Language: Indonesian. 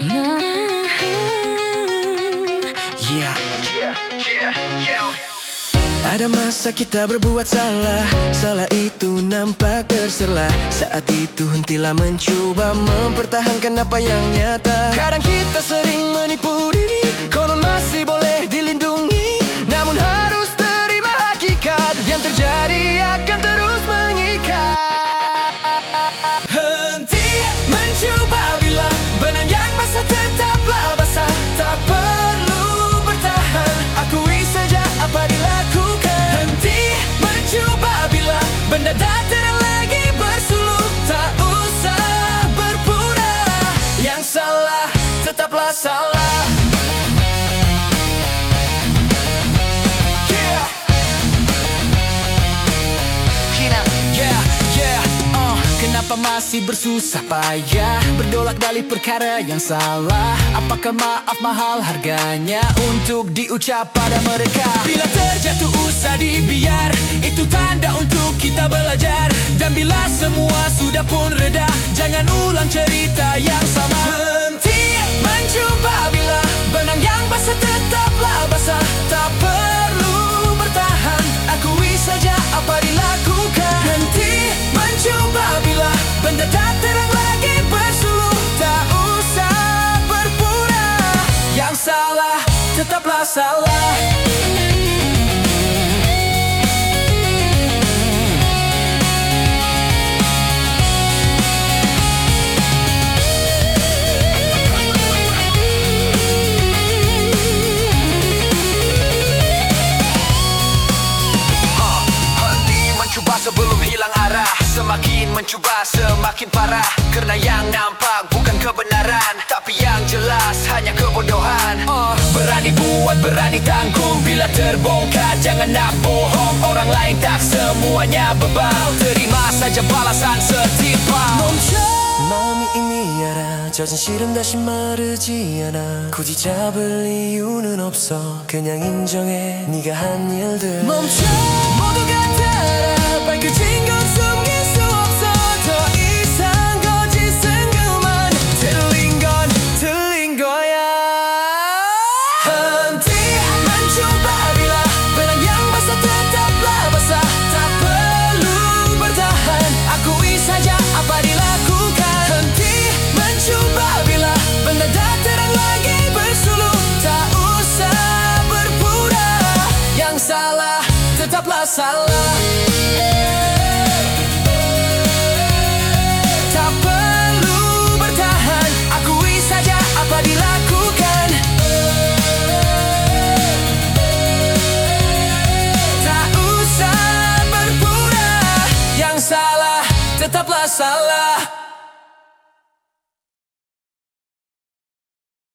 Yeah. Ada masa kita berbuat salah. Salah itu nampak terserlah. Saat itu hentilah mencoba Mempertahankan apa yang nyata. Kadang kita Benda terang lagi bersuluh Tak usah berpura. Yang salah tetaplah salah Kenapa masih bersusah payah Berdolak dari perkara yang salah? Apakah maaf mahal harganya Untuk diucap pada mereka? Bila terjatuh usah dibiar Itu tanda untuk kita belajar. Dan bila semua sudah pun reda Jangan ulang cerita yang sama. Henti mencoba bila Benang yang basah tetaplah basah. Tak perlu bertahan Akui saja apa dilakukan tak terang lagi bersuluh Tak usah berpura. Yang salah tetaplah salah Semakin mencuba semakin parah Karena yang nampak bukan kebenaran Tapi yang jelas hanya kebodohan Oh. Berani buat, berani tanggung Bila terbongkar jangan nak bohong Orang lain tak semuanya bebal Terima saja balasan setimpal 마음이 이미 알아 젖은 실은 다시 마르지 않아 굳이 잡을 이유는 없어 그냥 인정해 네가 한 일들 멈춰 모두가 따라 밝혀진 건 Tak perlu bertahan Akui saja apa dilakukan. Tak usah berpura Yang salah tetaplah salah